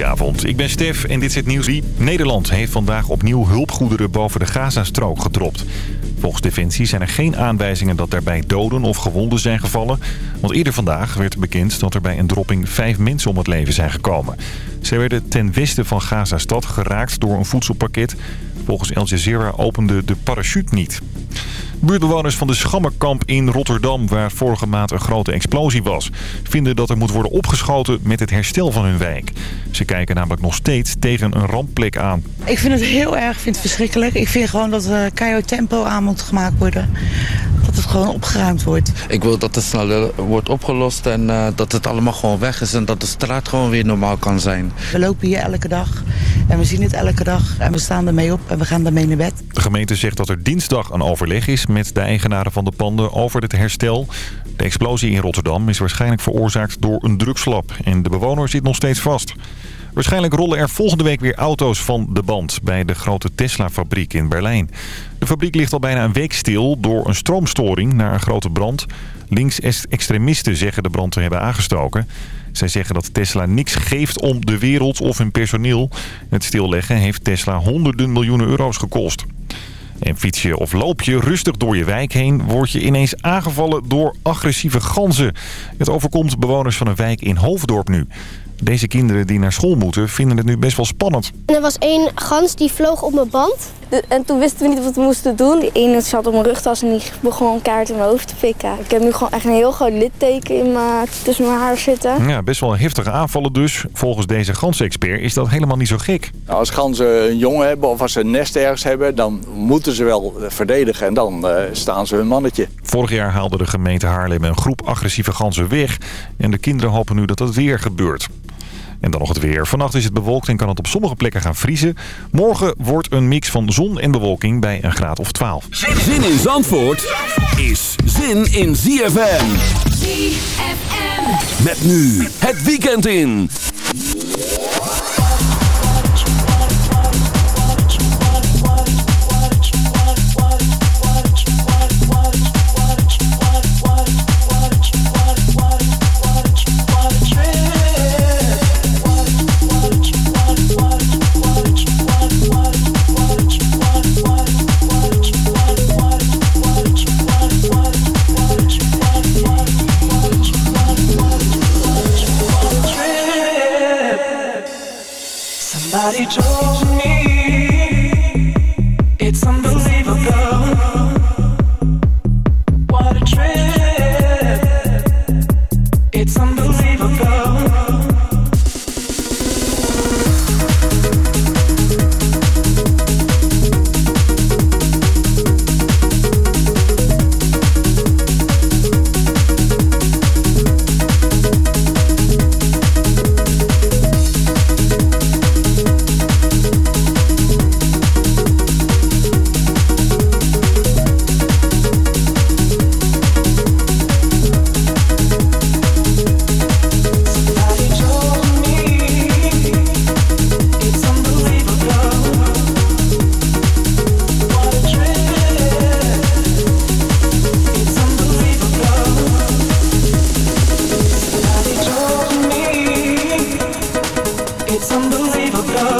Goedenavond, ik ben Stef en dit is het nieuws. Nederland heeft vandaag opnieuw hulpgoederen boven de Gazastrook gedropt. Volgens Defensie zijn er geen aanwijzingen dat daarbij doden of gewonden zijn gevallen. Want eerder vandaag werd bekend dat er bij een dropping vijf mensen om het leven zijn gekomen. Ze werden ten westen van Gaza-stad geraakt door een voedselpakket. Volgens Al Jazeera opende de parachute niet. Buurtbewoners van de Schammerkamp in Rotterdam, waar vorige maand een grote explosie was, vinden dat er moet worden opgeschoten met het herstel van hun wijk. Ze kijken namelijk nog steeds tegen een rampplek aan. Ik vind het heel erg, ik vind het verschrikkelijk. Ik vind gewoon dat er keihard tempo aan moet gemaakt worden. Dat het gewoon opgeruimd wordt. Ik wil dat het sneller wordt opgelost en eh, dat het allemaal gewoon weg is en dat de straat gewoon weer normaal kan zijn. We lopen hier elke dag en we zien het elke dag en we staan ermee op en we gaan ermee naar bed. De gemeente zegt dat er dinsdag een overleg is met de eigenaren van de panden over het herstel. De explosie in Rotterdam is waarschijnlijk veroorzaakt door een drugslab en de bewoner zit nog steeds vast. Waarschijnlijk rollen er volgende week weer auto's van de band bij de grote Tesla-fabriek in Berlijn. De fabriek ligt al bijna een week stil door een stroomstoring naar een grote brand. Links-extremisten zeggen de brand te hebben aangestoken. Zij zeggen dat Tesla niks geeft om de wereld of hun personeel. Het stilleggen heeft Tesla honderden miljoenen euro's gekost. En fiets je of loop je rustig door je wijk heen... word je ineens aangevallen door agressieve ganzen. Het overkomt bewoners van een wijk in Hoofddorp nu. Deze kinderen die naar school moeten vinden het nu best wel spannend. En er was één gans die vloog op mijn band. De- En toen wisten we niet wat we moesten doen. De ene zat op mijn rugtas en die begon een kaart in mijn hoofd te pikken. Ik heb nu gewoon echt een heel groot litteken in mijn, tussen mijn haar zitten. Ja, best wel heftige aanvallen dus. Volgens deze ganzenexpert is dat helemaal niet zo gek. Nou, Als ganzen een jongen hebben of als ze een nest ergens hebben, dan moeten ze wel verdedigen en dan eh, staan ze hun mannetje. Vorig jaar haalde de gemeente Haarlem een groep agressieve ganzen weg. En de kinderen hopen nu dat dat weer gebeurt. En dan nog het weer. Vannacht is het bewolkt en kan het op sommige plekken gaan vriezen. Morgen wordt een mix van zon en bewolking bij een graad of 12. Zin in Zandvoort is zin in ZFM. ZFM. Met nu het weekend in. It's unbelievable.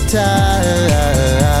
time.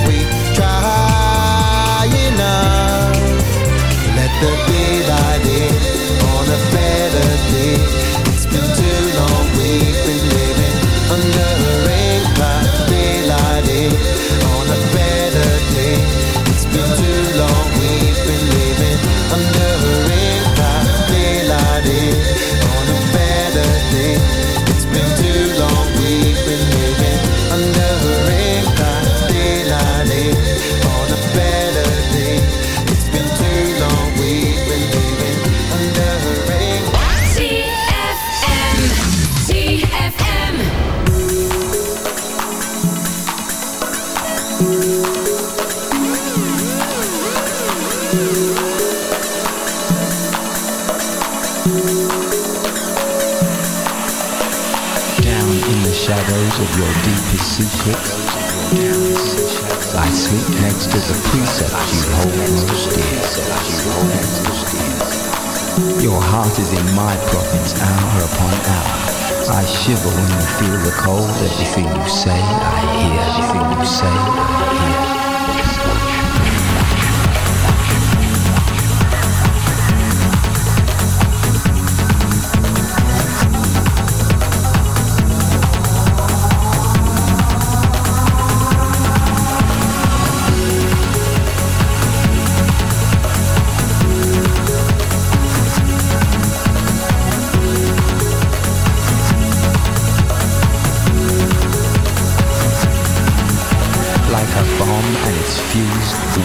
Down in the shadows of your deepest secrets I sleep next to the precepts you hold most dear. Your heart is in my province hour upon hour. I shiver when you feel the cold. Everything you say, I hear. Everything you say, I hear.